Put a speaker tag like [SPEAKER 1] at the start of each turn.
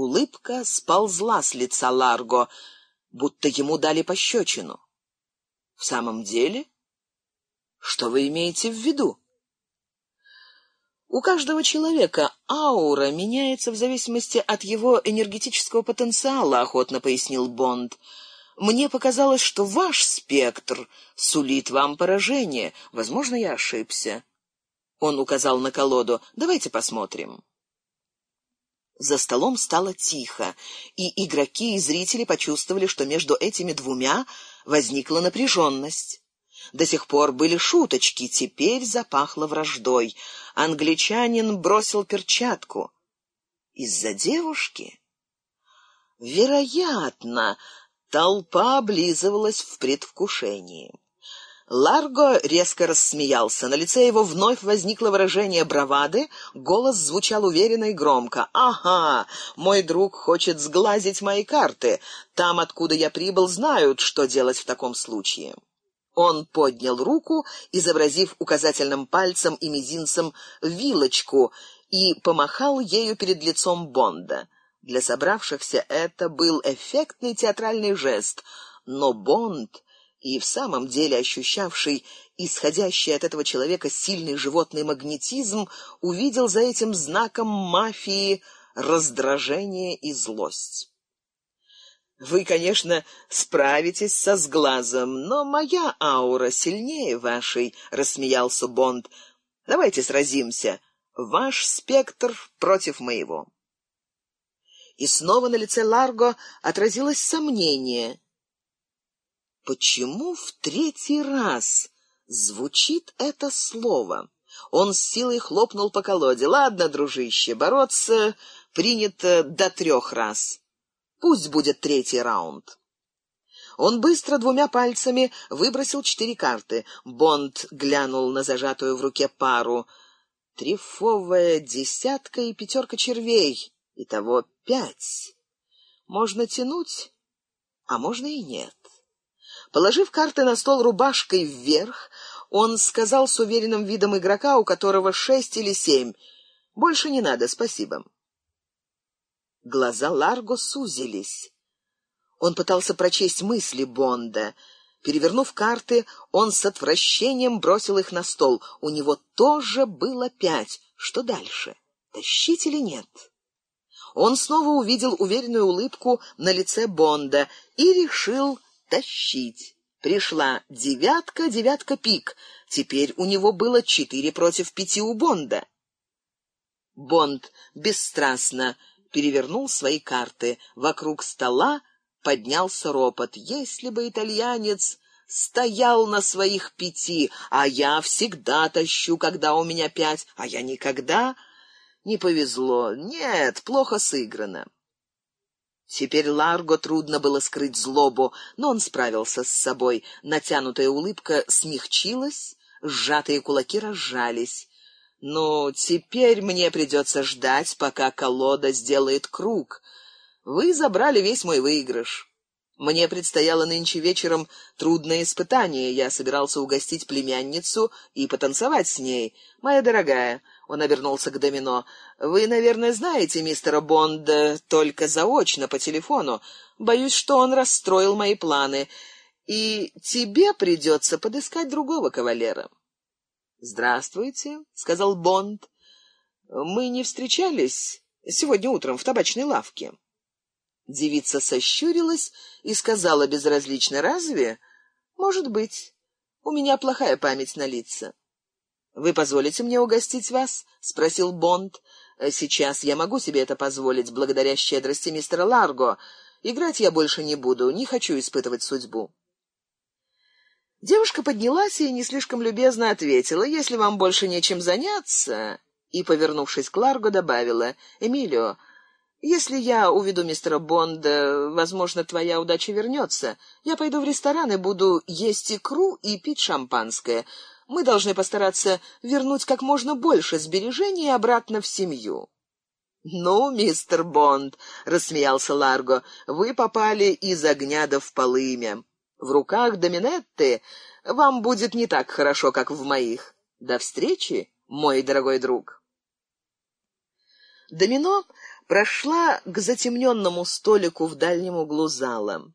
[SPEAKER 1] Улыбка сползла с лица Ларго, будто ему дали пощечину. В самом деле, что вы имеете в виду? У каждого человека аура меняется в зависимости от его энергетического потенциала, охотно пояснил Бонд. Мне показалось, что ваш спектр сулит вам поражение. Возможно, я ошибся. Он указал на колоду. Давайте посмотрим. За столом стало тихо, и игроки и зрители почувствовали, что между этими двумя возникла напряженность. До сих пор были шуточки, теперь запахло враждой. Англичанин бросил перчатку. Из-за девушки? Вероятно, толпа облизывалась в предвкушении. Ларго резко рассмеялся. На лице его вновь возникло выражение бравады, голос звучал уверенно и громко. «Ага, мой друг хочет сглазить мои карты. Там, откуда я прибыл, знают, что делать в таком случае». Он поднял руку, изобразив указательным пальцем и мизинцем вилочку, и помахал ею перед лицом Бонда. Для собравшихся это был эффектный театральный жест, но Бонд и в самом деле ощущавший исходящий от этого человека сильный животный магнетизм, увидел за этим знаком мафии раздражение и злость. Вы, конечно, справитесь со сглазом, но моя аура сильнее вашей, рассмеялся Бонд. Давайте сразимся. Ваш спектр против моего. И снова на лице Ларго отразилось сомнение. Почему в третий раз звучит это слово? Он с силой хлопнул по колоде. Ладно, дружище, бороться принято до трех раз. Пусть будет третий раунд. Он быстро двумя пальцами выбросил четыре карты. Бонд глянул на зажатую в руке пару. Трифовая десятка и пятерка червей. Итого пять. Можно тянуть, а можно и нет. Положив карты на стол рубашкой вверх, он сказал с уверенным видом игрока, у которого шесть или семь. «Больше не надо, спасибо». Глаза Ларго сузились. Он пытался прочесть мысли Бонда. Перевернув карты, он с отвращением бросил их на стол. У него тоже было пять. Что дальше? Тащить или нет? Он снова увидел уверенную улыбку на лице Бонда и решил тащить. Пришла девятка, девятка пик. Теперь у него было четыре против пяти у Бонда. Бонд бесстрастно перевернул свои карты. Вокруг стола поднялся ропот. Если бы итальянец стоял на своих пяти, а я всегда тащу, когда у меня пять, а я никогда... Не повезло. Нет, плохо сыграно. Теперь Ларго трудно было скрыть злобу, но он справился с собой. Натянутая улыбка смягчилась, сжатые кулаки разжались. «Ну, теперь мне придется ждать, пока колода сделает круг. Вы забрали весь мой выигрыш. Мне предстояло нынче вечером трудное испытание. Я собирался угостить племянницу и потанцевать с ней. Моя дорогая, он обернулся к Домино. Вы, наверное, знаете мистера Бонда только заочно по телефону. Боюсь, что он расстроил мои планы, и тебе придется подыскать другого кавалера. Здравствуйте, сказал Бонд. Мы не встречались сегодня утром в табачной лавке. Девица сощурилась и сказала безразлично: "Разве? Может быть. У меня плохая память на лица". Вы позволите мне угостить вас? спросил Бонд. Сейчас я могу себе это позволить, благодаря щедрости мистера Ларго. Играть я больше не буду, не хочу испытывать судьбу. Девушка поднялась и не слишком любезно ответила: "Если вам больше нечем заняться", и, повернувшись к Ларго, добавила: "Эмилио, если я уведу мистера Бонда, возможно, твоя удача вернется. Я пойду в ресторан и буду есть икру и пить шампанское. Мы должны постараться вернуть как можно больше сбережений обратно в семью. Ну, мистер Бонд, рассмеялся Ларго. Вы попали из огня до в полымя. В руках Доминетты вам будет не так хорошо, как в моих. До встречи, мой дорогой друг. Домино прошла к затемненному столику в дальнем углу зала.